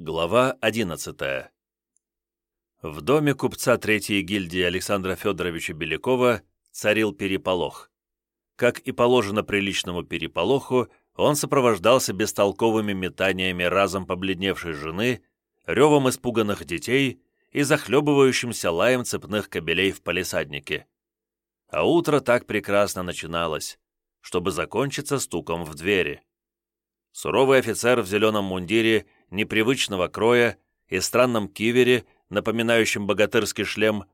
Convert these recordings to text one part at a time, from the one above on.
Глава 11 В доме купца Третьей гильдии Александра Федоровича Белякова царил переполох. Как и положено приличному переполоху, он сопровождался бестолковыми метаниями разом побледневшей жены, ревом испуганных детей и захлебывающимся лаем цепных кобелей в палисаднике. А утро так прекрасно начиналось, чтобы закончиться стуком в двери. Суровый офицер в зеленом мундире – непривычного кроя и странном кивере, напоминающем богатырский шлем,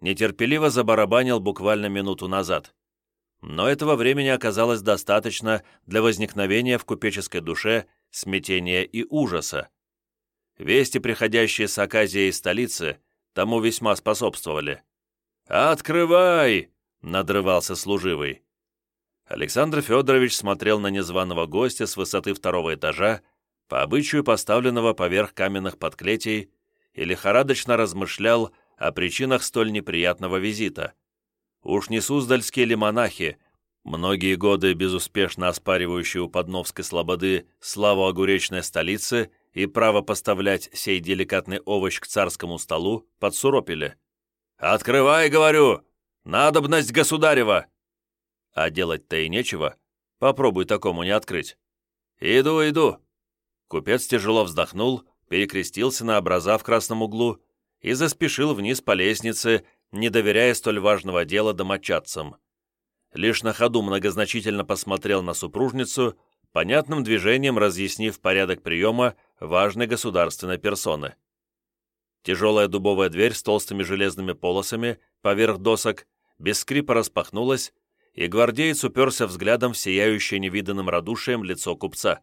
нетерпеливо забарабанил буквально минуту назад. Но этого времени оказалось достаточно для возникновения в купеческой душе смятения и ужаса. Вести, приходящие с Аказии из столицы, тому весьма способствовали. «Открывай!» — надрывался служивый. Александр Федорович смотрел на незваного гостя с высоты второго этажа по обычаю поставленного поверх каменных подклетий, и лихорадочно размышлял о причинах столь неприятного визита. Уж не суздальские ли монахи, многие годы безуспешно оспаривающие у Подновской слободы славу огуречной столицы и право поставлять сей деликатный овощ к царскому столу, подсуропили. «Открывай, говорю! Надобность государева!» А делать-то и нечего. Попробуй такому не открыть. «Иду, иду!» Купец тяжело вздохнул, перекрестился на образа в красном углу и заспешил вниз по лестнице, не доверяя столь важного дела домочадцам. Лишь на ходу многозначительно посмотрел на супружницу, понятным движением разъяснив порядок приема важной государственной персоны. Тяжелая дубовая дверь с толстыми железными полосами поверх досок без скрипа распахнулась, и гвардеец уперся взглядом в сияющее невиданным радушием лицо купца.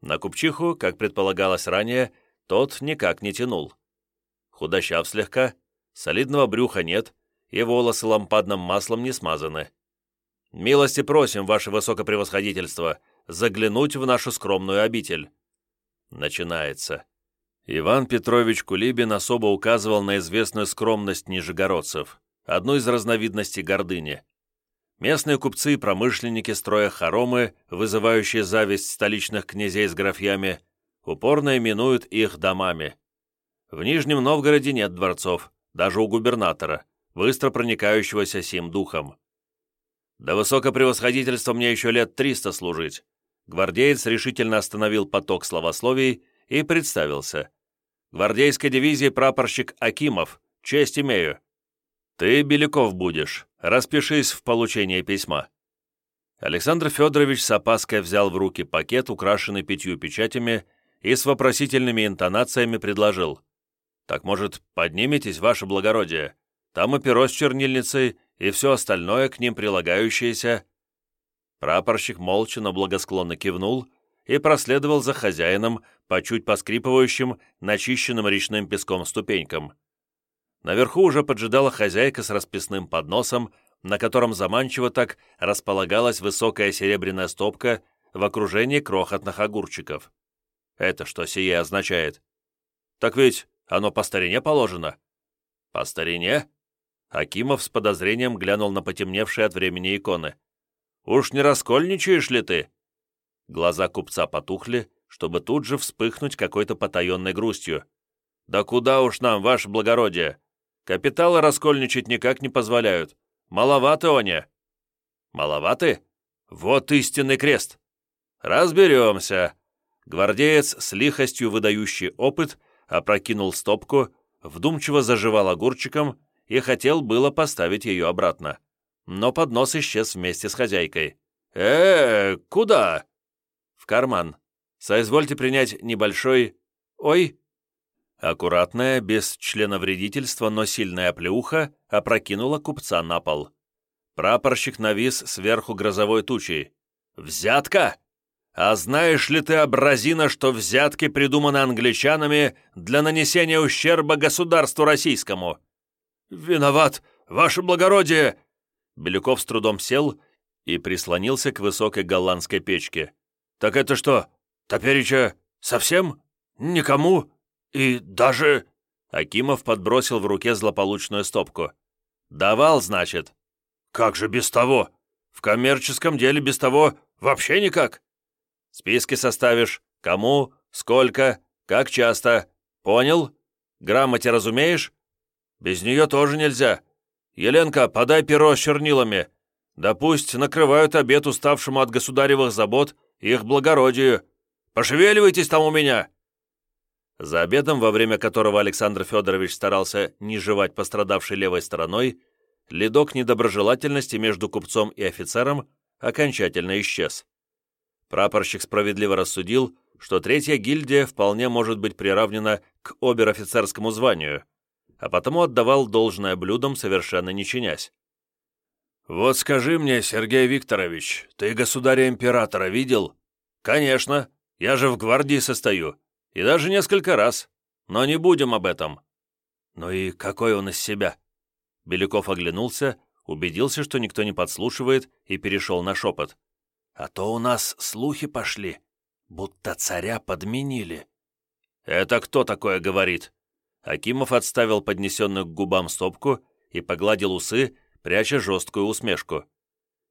На купчиху, как предполагалось ранее, тот никак не тянул. Худощав слегка, солидного брюха нет, и волосы лампадным маслом не смазаны. «Милости просим, ваше высокопревосходительство, заглянуть в нашу скромную обитель». Начинается. Иван Петрович Кулибин особо указывал на известную скромность нижегородцев, одну из разновидностей гордыни. Местные купцы и промышленники, строя хоромы, вызывающие зависть столичных князей с графьями, упорно именуют их домами. В Нижнем Новгороде нет дворцов, даже у губернатора, быстро проникающегося сим духом. До высокопревосходительства мне еще лет триста служить. Гвардеец решительно остановил поток словословий и представился. Гвардейской дивизии прапорщик Акимов, честь имею. «Ты Беляков будешь. Распишись в получении письма». Александр Федорович с опаской взял в руки пакет, украшенный пятью печатями, и с вопросительными интонациями предложил. «Так, может, подниметесь, ваше благородие? Там и перо с чернильницей, и все остальное к ним прилагающееся». Прапорщик молча, но благосклонно кивнул и проследовал за хозяином по чуть поскрипывающим, начищенным речным песком ступенькам. Наверху уже поджидала хозяйка с расписным подносом, на котором заманчиво так располагалась высокая серебряная стопка в окружении крохотных огурчиков. Это что сие означает? Так ведь оно по старине положено. По старине? Акимов с подозрением глянул на потемневшие от времени иконы. «Уж не раскольничаешь ли ты?» Глаза купца потухли, чтобы тут же вспыхнуть какой-то потаенной грустью. «Да куда уж нам, ваше благородие? Капиталы раскольничать никак не позволяют. Маловаты они». «Маловаты? Вот истинный крест!» «Разберемся!» Гвардеец с лихостью выдающий опыт опрокинул стопку, вдумчиво заживал огурчиком и хотел было поставить ее обратно. Но поднос исчез вместе с хозяйкой. э, -э куда?» «В карман. Соизвольте принять небольшой...» «Ой!» Аккуратная, без членовредительства, но сильная плеуха опрокинула купца на пол. Прапорщик навис сверху грозовой тучей. «Взятка? А знаешь ли ты, образина, что взятки придуманы англичанами для нанесения ущерба государству российскому?» «Виноват, ваше благородие!» Беляков с трудом сел и прислонился к высокой голландской печке. «Так это что, топереча совсем? Никому?» «И даже...» Акимов подбросил в руке злополучную стопку. «Давал, значит?» «Как же без того? В коммерческом деле без того вообще никак?» «Списки составишь? Кому? Сколько? Как часто? Понял? Грамоте разумеешь? Без нее тоже нельзя. Еленка, подай перо с чернилами. Да пусть накрывают обед уставшему от государевых забот их благородию. Пошевеливайтесь там у меня!» За обедом, во время которого Александр Федорович старался не жевать пострадавшей левой стороной, ледок недоброжелательности между купцом и офицером окончательно исчез. Прапорщик справедливо рассудил, что третья гильдия вполне может быть приравнена к обер-офицерскому званию, а потому отдавал должное блюдам, совершенно не чинясь. «Вот скажи мне, Сергей Викторович, ты государя-императора видел?» «Конечно, я же в гвардии состою, и даже несколько раз, но не будем об этом». «Ну и какой он из себя?» Беляков оглянулся, убедился, что никто не подслушивает, и перешел на шепот. «А то у нас слухи пошли, будто царя подменили». «Это кто такое говорит?» Акимов отставил поднесенную к губам стопку и погладил усы, пряча жесткую усмешку.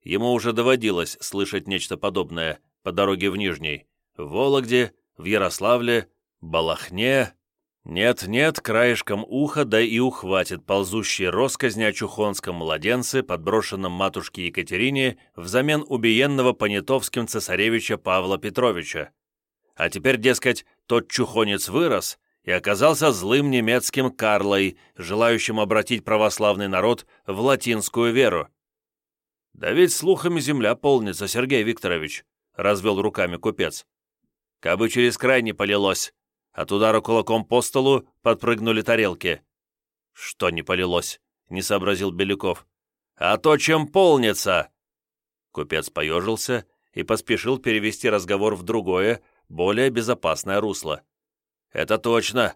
Ему уже доводилось слышать нечто подобное по дороге в Нижний, в Вологде, в Ярославле, Балахне, нет-нет, краешком уха, да и ухватит ползущие росказни о чухонском младенце, подброшенном матушке Екатерине взамен убиенного понятовским цесаревича Павла Петровича. А теперь, дескать, тот чухонец вырос и оказался злым немецким Карлой, желающим обратить православный народ в латинскую веру. «Да ведь слухами земля полнится, Сергей Викторович», — развел руками купец. «Кабы через край не полилось, от удара кулаком по столу подпрыгнули тарелки. «Что не полилось?» — не сообразил Беляков. «А то, чем полнится!» Купец поежился и поспешил перевести разговор в другое, более безопасное русло. «Это точно.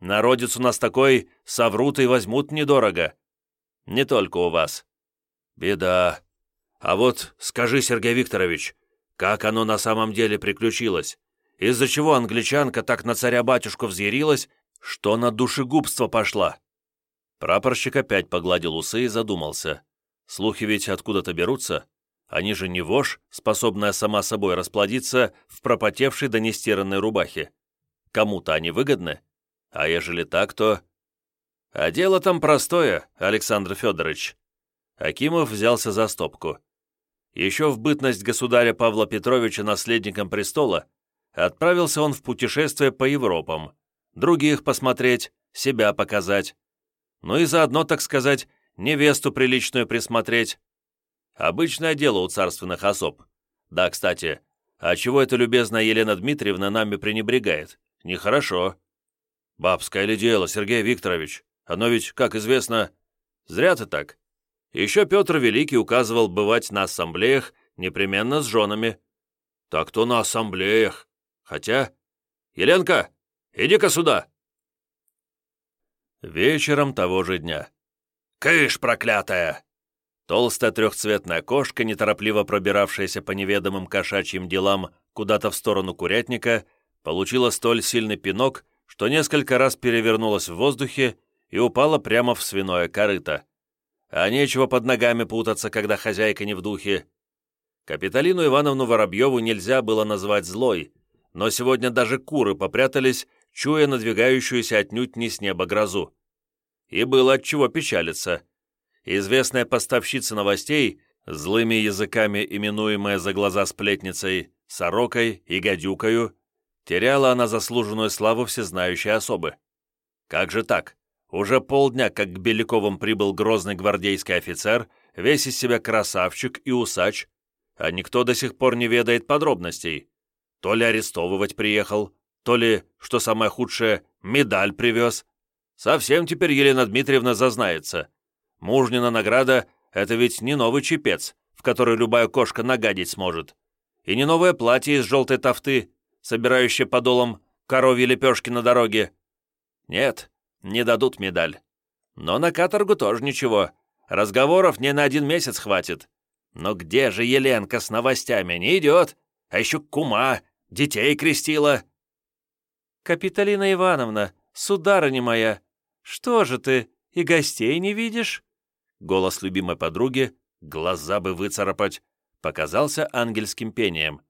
Народец у нас такой, соврут и возьмут недорого. Не только у вас. Беда. А вот скажи, Сергей Викторович, как оно на самом деле приключилось? Из-за чего англичанка так на царя-батюшку взъярилась, что на душегубство пошла. Прапорщик опять погладил усы и задумался. Слухи ведь откуда-то берутся. Они же не вошь, способная сама собой расплодиться в пропотевшей до нестиранной рубахе. Кому-то они выгодны, а ежели так, то... А дело там простое, Александр Федорович. Акимов взялся за стопку. Еще в бытность государя Павла Петровича наследником престола Отправился он в путешествие по Европам, других посмотреть, себя показать. Ну и заодно, так сказать, невесту приличную присмотреть. Обычное дело у царственных особ. Да, кстати, а чего эта любезная Елена Дмитриевна нами пренебрегает? Нехорошо. Бабское ли дело, Сергей Викторович? Оно ведь, как известно, зря ты так. Еще Петр Великий указывал бывать на ассамблеях непременно с женами. Так-то на ассамблеях. Хотя... Еленка, иди-ка сюда!» Вечером того же дня. «Кыш, проклятая!» Толстая трехцветная кошка, неторопливо пробиравшаяся по неведомым кошачьим делам куда-то в сторону курятника, получила столь сильный пинок, что несколько раз перевернулась в воздухе и упала прямо в свиное корыто. А нечего под ногами путаться, когда хозяйка не в духе. Капиталину Ивановну Воробьеву нельзя было назвать злой, но сегодня даже куры попрятались, чуя надвигающуюся отнюдь не с неба грозу. И было от чего печалиться. Известная поставщица новостей, злыми языками именуемая за глаза сплетницей, сорокой и гадюкою, теряла она заслуженную славу всезнающей особы. Как же так? Уже полдня, как к Беляковым прибыл грозный гвардейский офицер, весь из себя красавчик и усач, а никто до сих пор не ведает подробностей. То ли арестовывать приехал, то ли, что самое худшее, медаль привез. Совсем теперь Елена Дмитриевна зазнается. Мужнина награда — это ведь не новый чепец, в который любая кошка нагадить сможет. И не новое платье из желтой тофты, собирающее подолом коровьи лепешки на дороге. Нет, не дадут медаль. Но на каторгу тоже ничего. Разговоров не на один месяц хватит. Но где же Еленка с новостями? Не идет. А еще кума, Детей крестила!» «Капиталина Ивановна, сударыня моя, что же ты, и гостей не видишь?» Голос любимой подруги, глаза бы выцарапать, показался ангельским пением.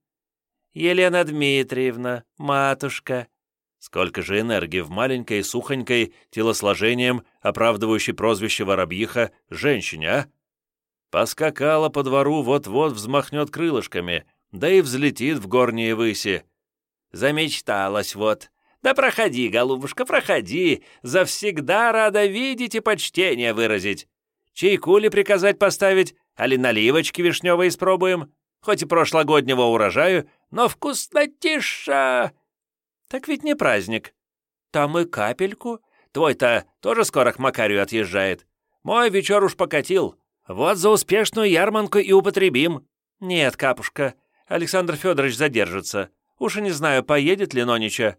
«Елена Дмитриевна, матушка, Сколько же энергии в маленькой, сухонькой, телосложением, оправдывающей прозвище воробьиха, женщине, а? Поскакала по двору, вот-вот взмахнет крылышками, да и взлетит в горние выси. Замечталась вот. Да проходи, голубушка, проходи, завсегда рада видеть и почтение выразить. Чайку ли приказать поставить, али наливочки вишневые испробуем? Хоть и прошлогоднего урожаю, но вкуснотиша!» «Так ведь не праздник». «Там и капельку. Твой-то тоже скоро к Макарию отъезжает. Мой вечер уж покатил. Вот за успешную ярманку и употребим». «Нет, капушка, Александр Федорович задержится. Уж и не знаю, поедет ли Нонича».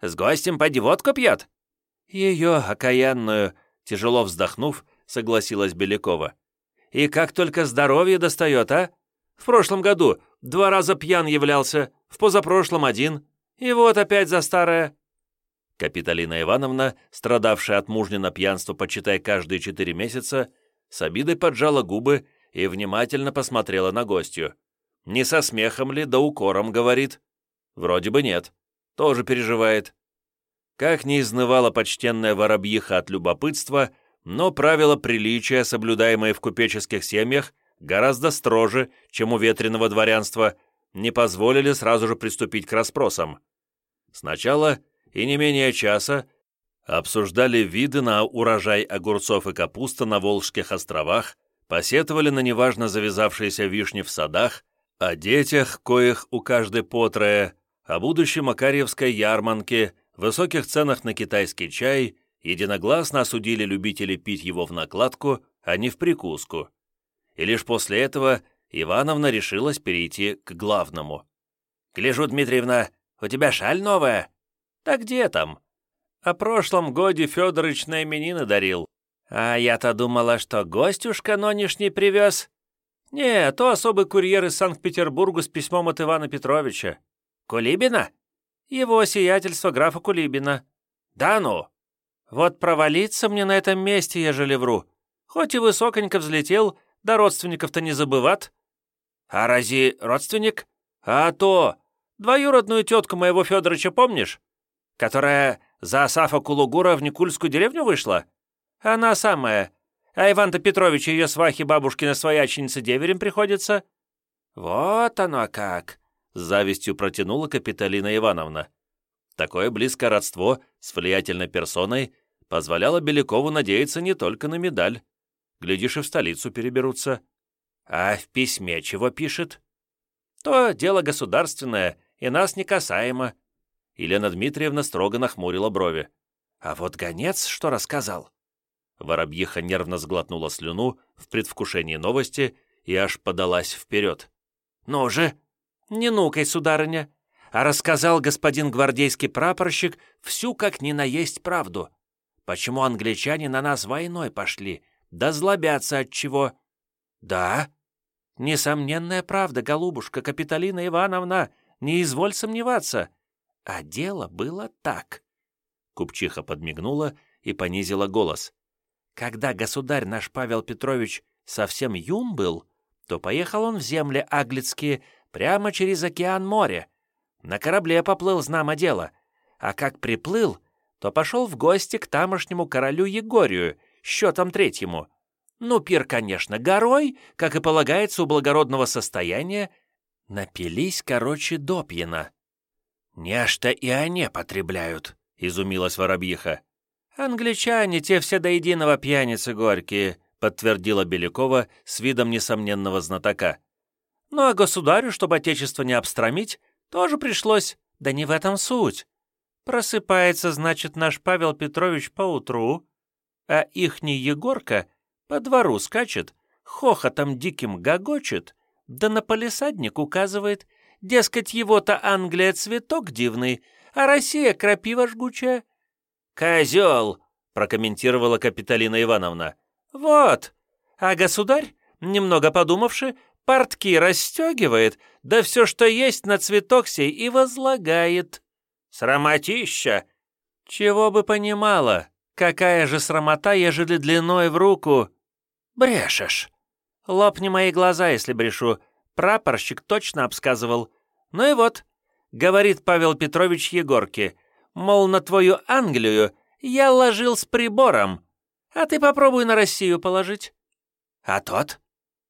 «С гостем поди водку пьет?» «Ее окаянную», тяжело вздохнув, согласилась Белякова. «И как только здоровье достает, а? В прошлом году два раза пьян являлся, в позапрошлом один. И вот опять за старое». Капиталина Ивановна, страдавшая от мужнина пьянства, почитай, каждые четыре месяца, с обидой поджала губы и внимательно посмотрела на гостью. Не со смехом ли, да укором, говорит. Вроде бы нет. Тоже переживает. Как не изнывала почтенная воробьиха от любопытства, но правила приличия, соблюдаемые в купеческих семьях, гораздо строже, чем у ветреного дворянства, не позволили сразу же приступить к расспросам. Сначала и не менее часа обсуждали виды на урожай огурцов и капуста на Волжских островах, посетовали на неважно завязавшиеся вишни в садах, о детях, коих у каждой по трое, о будущей Макарьевской ярманке, высоких ценах на китайский чай, единогласно осудили любителей пить его в накладку, а не в прикуску. И лишь после этого Ивановна решилась перейти к главному. «Гляжу, Дмитриевна, у тебя шаль новая?» «Да где там?» «О прошлом годе Федорыч на именины дарил. А я-то думала, что гостюшка нонешний привез». «Не, то особый курьер из Санкт-Петербурга с письмом от Ивана Петровича». «Кулибина?» «Его сиятельство графа Кулибина». «Да ну!» «Вот провалиться мне на этом месте, ежели вру. Хоть и высоконько взлетел, да родственников-то не забыват. «А рази родственник?» «А то! Двоюродную тетку моего Федоровича помнишь? Которая за Асафа Кулугура в Никульскую деревню вышла? Она самая. А Иван-то Петрович ее свахи бабушкина свояченица деверем приходится?» «Вот оно как!» — с завистью протянула Капиталина Ивановна. Такое близкое родство с влиятельной персоной позволяло Белякову надеяться не только на медаль. Глядишь, и в столицу переберутся. А в письме чего пишет? То дело государственное, и нас не касаемо. Елена Дмитриевна строго нахмурила брови. А вот гонец что рассказал? Воробьиха нервно сглотнула слюну в предвкушении новости и аж подалась вперед. «Ну же, не нукай, сударыня!» А рассказал господин гвардейский прапорщик всю как ни наесть правду. Почему англичане на нас войной пошли, да злобятся от чего. «Да?» «Несомненная правда, голубушка Капитолина Ивановна, не изволь сомневаться. А дело было так». Купчиха подмигнула и понизила голос. «Когда государь наш Павел Петрович совсем юн был, то поехал он в земли аглицкие прямо через океан море. На корабле поплыл, знамо дело. А как приплыл, то пошел в гости к тамошнему королю Егорию, счетом третьему. Ну, пир, конечно, горой, как и полагается у благородного состояния, напились, короче, допьяно. «Нечто и они потребляют», — изумилась воробьиха. «Англичане, те все до единого пьяницы горькие», — подтвердила Белякова с видом несомненного знатока. «Ну а государю, чтобы отечество не обстромить, тоже пришлось, да не в этом суть. Просыпается, значит, наш Павел Петрович поутру, а ихний Егорка по двору скачет, хохотом диким гогочет, да на полисадник указывает, дескать, его-то Англия цветок дивный, а Россия крапива жгучая. «Козел!» — прокомментировала Капиталина Ивановна. «Вот! А государь, немного подумавши, портки расстегивает, да все, что есть на цветок сей, и возлагает. Срамотища! Чего бы понимала, какая же срамота, ежели длиной в руку «Брешешь!» «Лопни мои глаза, если брешу. Прапорщик точно обсказывал. Ну и вот, — говорит Павел Петрович Егорке, Мол, на твою Англию я ложил с прибором, а ты попробуй на Россию положить. А тот?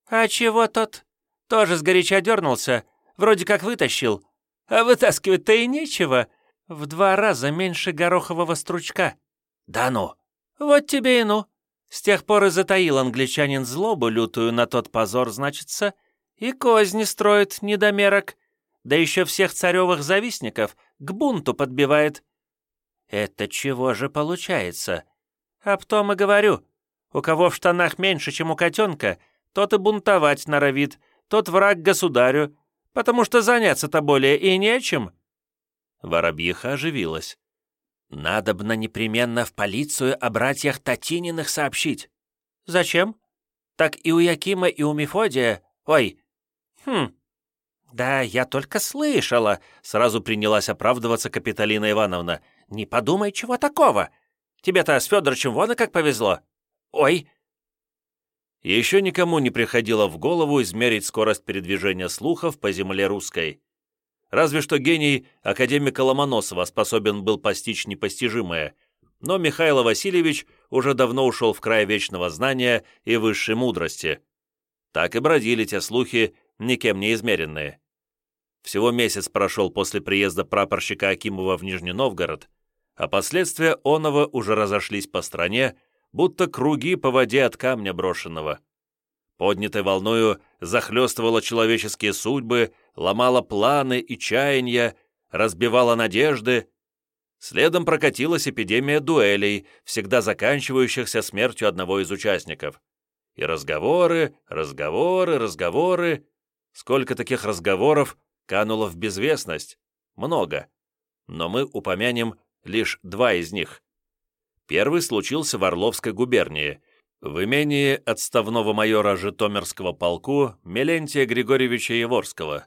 А чего тот? Тоже сгоряча дернулся, вроде как вытащил. А вытаскивать-то и нечего. В два раза меньше горохового стручка. Да ну! Вот тебе и ну. С тех пор и затаил англичанин злобу лютую на тот позор, значится, и козни строит недомерок, да еще всех царевых завистников к бунту подбивает. Это чего же получается? Об том и говорю. У кого в штанах меньше, чем у котенка, тот и бунтовать норовит, тот враг государю, потому что заняться-то более и нечем». Воробьиха оживилась. «Надобно непременно в полицию о братьях Татининых сообщить». «Зачем?» «Так и у Якима, и у Мефодия... Ой, хм...» «Да, я только слышала», — сразу принялась оправдываться Капиталина Ивановна. «Не подумай, чего такого. Тебе-то с Федорычем вон и как повезло. Ой, еще никому не приходило в голову измерить скорость передвижения слухов по земле русской. Разве что гений академика Ломоносова способен был постичь непостижимое, но Михаил Васильевич уже давно ушел в край вечного знания и высшей мудрости. Так и бродили те слухи, никем не измеренные. Всего месяц прошел после приезда прапорщика Акимова в Нижний Новгород, а последствия оного уже разошлись по стране, будто круги по воде от камня брошенного. Поднятой волною захлестывала человеческие судьбы, ломала планы и чаяния, разбивала надежды. Следом прокатилась эпидемия дуэлей, всегда заканчивающихся смертью одного из участников. И разговоры, разговоры, разговоры. Сколько таких разговоров кануло в безвестность? Много. Но мы упомянем лишь два из них. Первый случился в Орловской губернии, в имении отставного майора Житомирского полку Мелентия Григорьевича Еворского.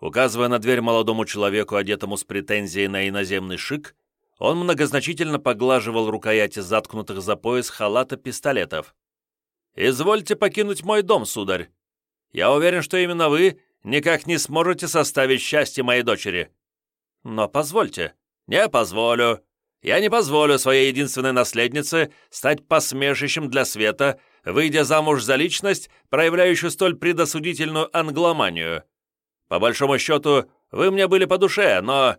Указывая на дверь молодому человеку, одетому с претензией на иноземный шик, он многозначительно поглаживал рукояти заткнутых за пояс халата пистолетов. «Извольте покинуть мой дом, сударь. Я уверен, что именно вы никак не сможете составить счастье моей дочери. Но позвольте». «Не позволю. Я не позволю своей единственной наследнице стать посмешищем для света, выйдя замуж за личность, проявляющую столь предосудительную англоманию. По большому счету, вы мне были по душе, но...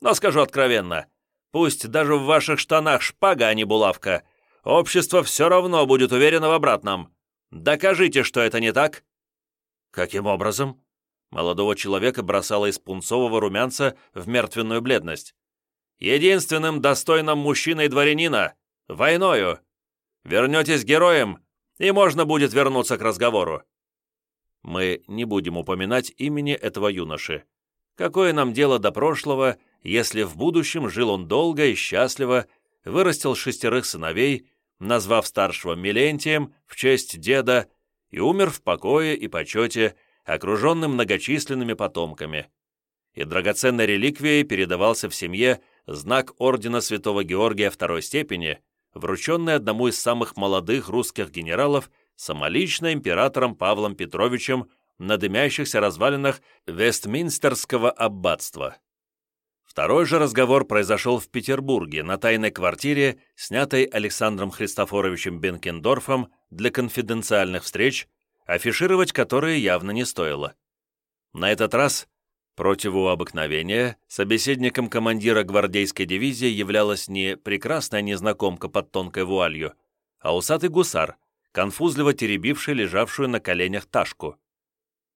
Но скажу откровенно, пусть даже в ваших штанах шпага, а не булавка, общество все равно будет уверено в обратном. Докажите, что это не так». «Каким образом?» Молодого человека бросало из пунцового румянца в мертвенную бледность единственным достойным мужчиной дворянина, войною. Вернетесь героем, и можно будет вернуться к разговору. Мы не будем упоминать имени этого юноши. Какое нам дело до прошлого, если в будущем жил он долго и счастливо, вырастил шестерых сыновей, назвав старшего Милентием в честь деда, и умер в покое и почете, окруженным многочисленными потомками. И драгоценной реликвией передавался в семье знак ордена Святого Георгия второй степени, врученный одному из самых молодых русских генералов самолично императором Павлом Петровичем на дымящихся развалинах Вестминстерского аббатства. Второй же разговор произошел в Петербурге на тайной квартире, снятой Александром Христофоровичем Бенкендорфом для конфиденциальных встреч, афишировать которые явно не стоило. На этот раз Противу обыкновения, собеседником командира гвардейской дивизии являлась не прекрасная незнакомка под тонкой вуалью, а усатый гусар, конфузливо теребивший лежавшую на коленях ташку.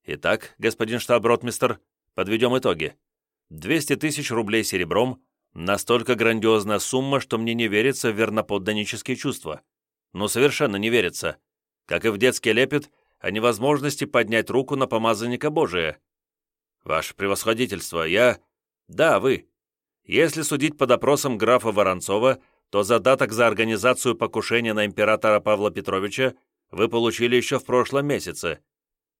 Итак, господин штаб-ротмистер, подведем итоги. 200 тысяч рублей серебром – настолько грандиозная сумма, что мне не верится в верноподданнические чувства. Ну, совершенно не верится. Как и в детский лепет о невозможности поднять руку на помазанника Божия – «Ваше превосходительство, я...» «Да, вы. Если судить по допросам графа Воронцова, то задаток за организацию покушения на императора Павла Петровича вы получили еще в прошлом месяце.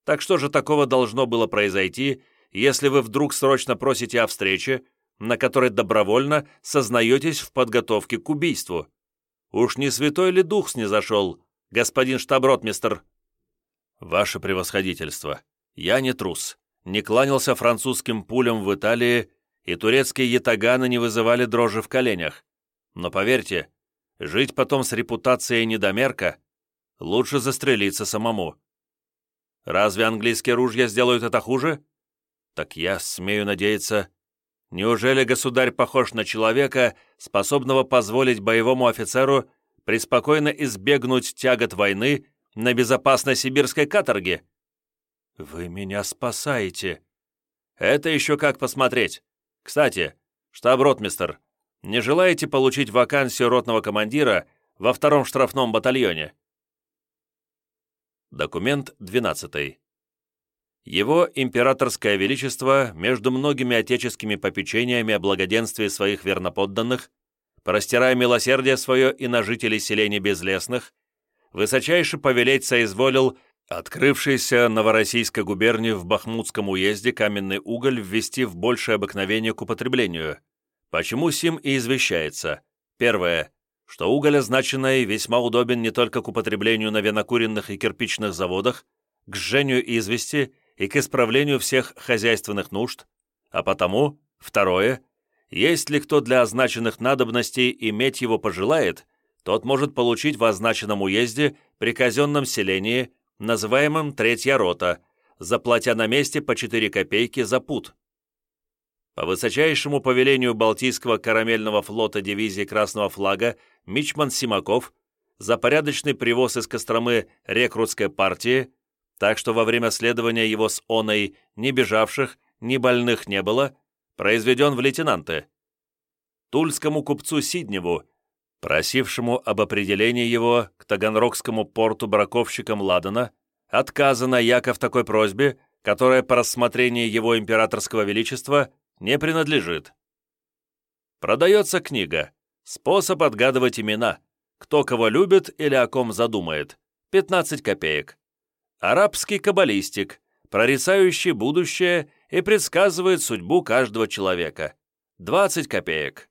Так что же такого должно было произойти, если вы вдруг срочно просите о встрече, на которой добровольно сознаетесь в подготовке к убийству? Уж не святой ли дух снизошел, господин штаб-ротмистер?» «Ваше превосходительство, я не трус не кланялся французским пулям в Италии и турецкие ятаганы не вызывали дрожи в коленях. Но поверьте, жить потом с репутацией недомерка лучше застрелиться самому. Разве английские ружья сделают это хуже? Так я смею надеяться. Неужели государь похож на человека, способного позволить боевому офицеру преспокойно избегнуть тягот войны на безопасной сибирской каторге? Вы меня спасаете. Это еще как посмотреть. Кстати, штаб-ротмистер, не желаете получить вакансию ротного командира во втором штрафном батальоне? Документ 12. Его императорское величество между многими отеческими попечениями о благоденствии своих верноподданных, простирая милосердие свое и на жителей селений безлесных, высочайше повелеть соизволил открывшийся Новороссийской губернии в Бахмутском уезде каменный уголь ввести в большее обыкновение к употреблению. Почему сим и извещается? Первое что уголь означенный весьма удобен не только к употреблению на винокуренных и кирпичных заводах, к сжению извести и к исправлению всех хозяйственных нужд, а потому, второе, есть ли кто для означенных надобностей иметь его пожелает, тот может получить в означенном уезде при казенном селении, называемом «третья рота», заплатя на месте по 4 копейки за пут. По высочайшему повелению Балтийского карамельного флота дивизии Красного флага Мичман Симаков за порядочный привоз из Костромы рекрутской партии, так что во время следования его с оной ни бежавших, ни больных не было, произведен в лейтенанты. Тульскому купцу Сидневу, просившему об определении его к Таганрогскому порту браковщиком Ладана, отказано яко в такой просьбе, которая по рассмотрению его императорского величества не принадлежит. Продается книга «Способ отгадывать имена. Кто кого любит или о ком задумает. 15 копеек». Арабский каббалистик, прорицающий будущее и предсказывает судьбу каждого человека. 20 копеек.